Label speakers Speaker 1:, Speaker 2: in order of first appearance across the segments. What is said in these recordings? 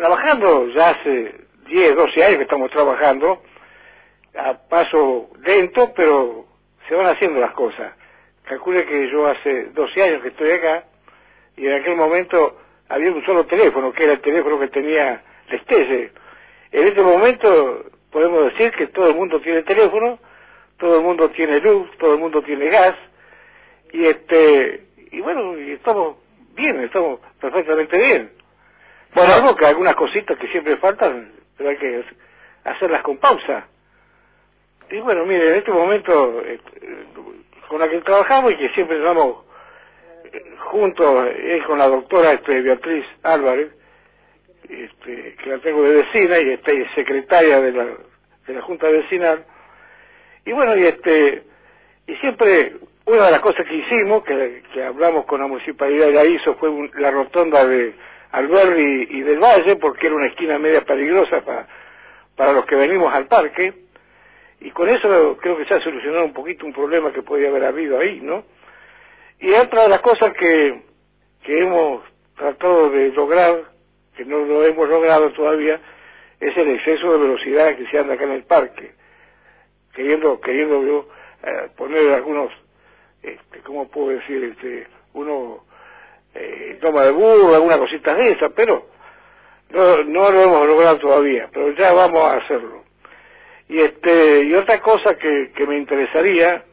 Speaker 1: trabajando ya hace 10, 12 años que estamos trabajando, a paso lento, pero se van haciendo las cosas. Calcule que yo hace 12 años que estoy acá, y en aquel momento había un solo teléfono, que era el teléfono que tenía Lestelle. En este momento podemos decir que todo el mundo tiene teléfono, todo el mundo tiene luz, todo el mundo tiene gas, y este y bueno, y estamos bien, estamos perfectamente bien. Bueno, algo que algunas cositas que siempre faltan, pero hay que hacerlas con pausa. Y bueno, mire, en este momento eh, con la que trabajamos y que siempre estamos eh, juntos, es con la doctora este, Beatriz Álvarez, este, que la tengo de vecina y este, secretaria de la, de la Junta Vecinal. Y bueno, y este y siempre una de las cosas que hicimos, que, que hablamos con la municipalidad y la hizo, fue la rotonda de Alberdi y, del Valle, porque era una esquina media peligrosa para, para los que venimos al parque, y con eso creo que se ha solucionado un poquito un problema que podía haber habido ahí, ¿no? Y otra de las cosas que, que hemos tratado de lograr, que no lo hemos logrado todavía, es el exceso de velocidad que se anda acá en el parque, queriendo, queriendo yo eh, poner algunos este, ¿cómo puedo decir? Este, uno eh, toma de burro, alguna cosita de esa, pero no, no lo hemos logrado todavía, pero ya vamos a hacerlo. Y este, y otra cosa que, que me interesaría,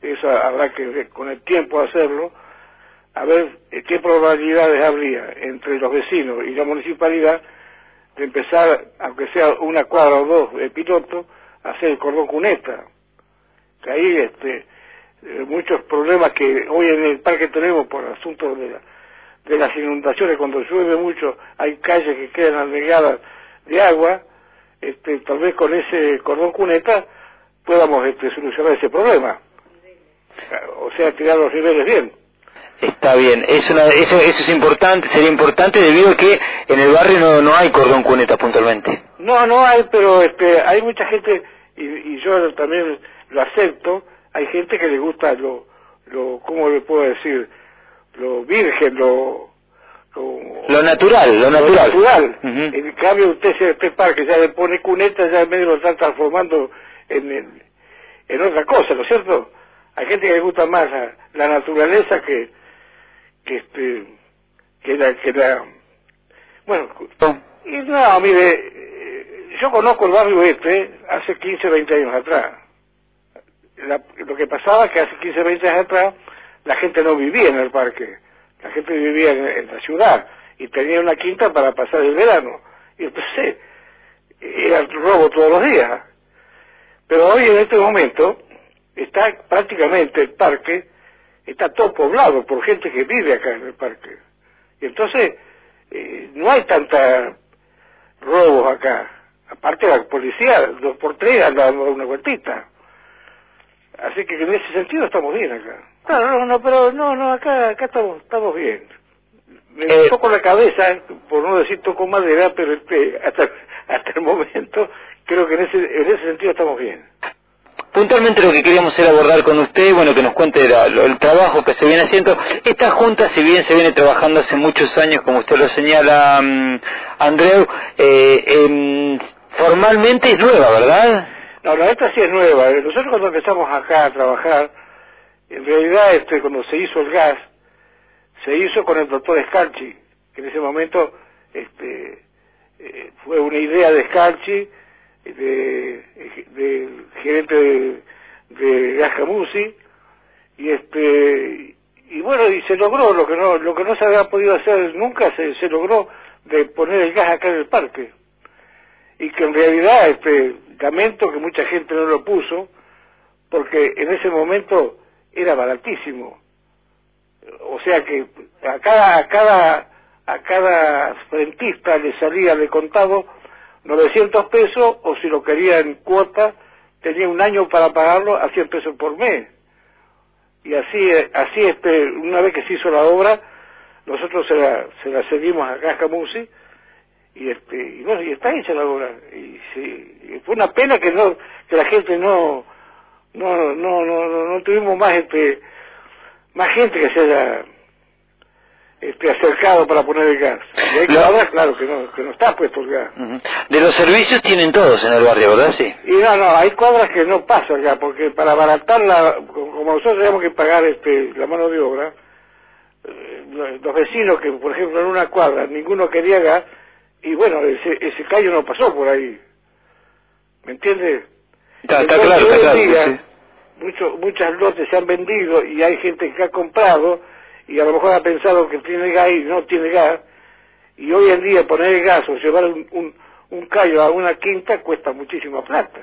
Speaker 1: esa habrá que con el tiempo hacerlo, a ver eh, qué probabilidades habría entre los vecinos y la municipalidad de empezar, aunque sea una cuadra o dos de piloto, a hacer el cordón cuneta. Que ahí este, eh, muchos problemas que hoy en el parque tenemos por asuntos de, de las inundaciones, cuando llueve mucho hay calles que quedan anegadas de agua, este, tal vez con ese cordón cuneta podamos este, solucionar ese problema. O sea, tirar los niveles bien.
Speaker 2: Está bien, eso, eso, es importante, sería importante debido a que en el barrio no, no hay cordón cuneta puntualmente.
Speaker 1: No, no hay, pero este, hay mucha gente, y, y yo también lo acepto, hay gente que le gusta lo, lo ¿cómo le puedo decir? Lo virgen, lo...
Speaker 2: Lo, natural, lo natural.
Speaker 1: natural. En cambio, usted se este parque ya le pone cuneta, ya en medio lo está transformando en, en, otra cosa, ¿no es cierto? Hay gente que le gusta más la, naturaleza que, que este, que la, que la, bueno, y no, mire, eh, yo conozco el barrio este hace 15, 20 años atrás lo que pasaba es que hace 15, 20 años atrás la gente no vivía en el parque, la gente vivía en, la ciudad y tenía una quinta para pasar el verano. Y entonces era robo todos los días. Pero hoy en este momento está prácticamente el parque, está todo poblado por gente que vive acá en el parque. Y entonces eh, no hay tanta robos acá. Aparte la policía, dos por tres, anda una vueltita. Así que en ese sentido estamos bien acá. No, no, no, pero no, no, acá, acá estamos, estamos bien. Me eh, toco la cabeza, por no decir toco madera, pero este, hasta, hasta el momento creo que en ese, en ese sentido estamos bien.
Speaker 2: Puntualmente lo que queríamos era abordar con usted, bueno, que nos cuente el trabajo que se viene haciendo. Esta junta, si bien se viene trabajando hace muchos años, como usted lo señala, um, Andreu, eh, formalmente es nueva, ¿verdad?
Speaker 1: No, la esta sí es nueva. Nosotros cuando empezamos acá a trabajar, en realidad este, cuando se hizo el gas, se hizo con el doctor Scalchi, que en ese momento este, eh, fue una idea de Scalchi, del gerente de, de Gas Camusi, y este y bueno y se logró lo que no lo que no se había podido hacer nunca se, se logró de poner el gas acá en el parque y que en realidad este lamento que mucha gente no lo puso porque en ese momento era baratísimo. O sea que a cada a cada a cada frentista le salía de contado 900 pesos o si lo quería en cuota tenía un año para pagarlo a 100 pesos por mes. Y así así este una vez que se hizo la obra nosotros se la, se la seguimos a Cascamusi y este y bueno y está hecha la obra y, sí, fue una pena que no que la gente no no no no no, tuvimos más este más gente que se haya este, acercado para poner el gas. Y hay cuadras, claro, que no, que no está puesto el gas.
Speaker 2: De los servicios tienen todos en el barrio, ¿verdad? Sí.
Speaker 1: Y no, no, hay cuadras que no pasan ya, porque para abaratarla, como nosotros tenemos que pagar este, la mano de obra, eh, los vecinos que, por ejemplo, en una cuadra ninguno quería gas, y bueno, ese, ese callo no pasó por ahí. ¿Me entiendes?
Speaker 2: Está, está claro, está claro. sí.
Speaker 1: muchos, muchas lotes se han vendido y hay gente que ha comprado y a lo mejor ha pensado que tiene gas y no tiene gas, y hoy en día poner el gas o llevar un, un, un callo a una quinta cuesta muchísima plata.